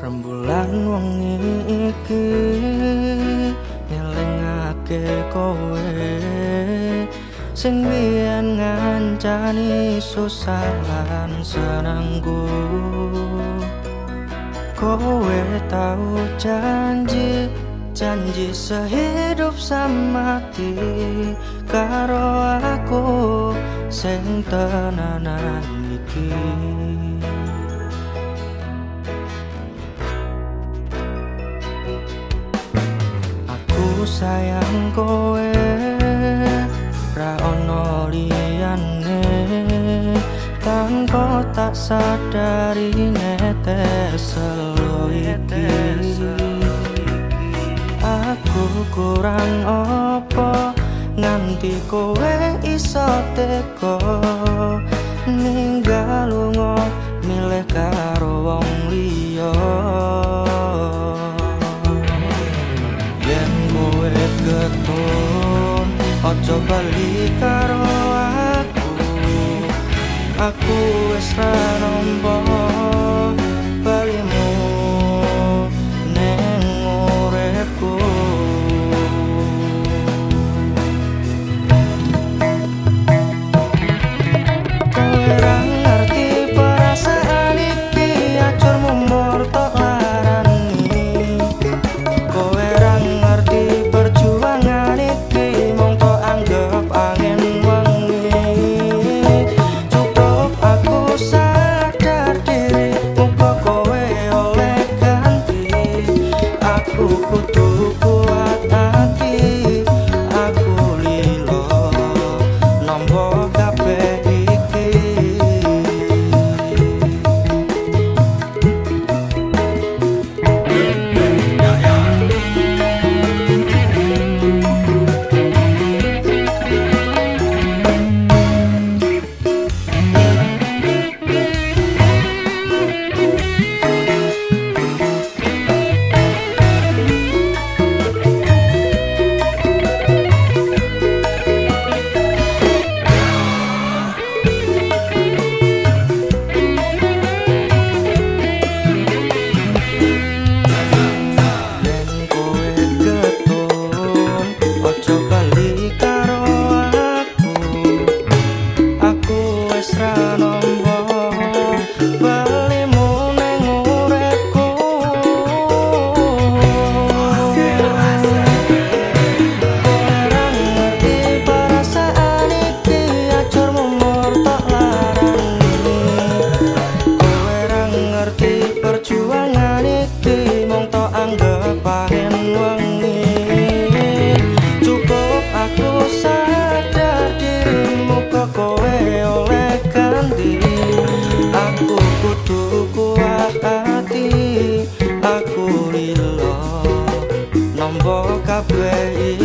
rembulan wengi iki nyelengake kowe. Sing biyen ngancani susah lan senengku. Kowe tau janji janji sehidup semati karo aku sing tenanan iki sayang kowe ra ono liyane. Tanpa tak sadari netes iki aku kurang apa nganti kowe iso teko ninggal lunga milih karo wong aku wis ra nampa down.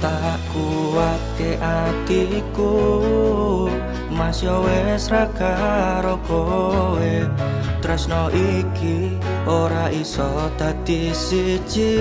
tak kuat ke atiku Mas yo wes ra karo kowe. Tresno iki ora iso dadi siji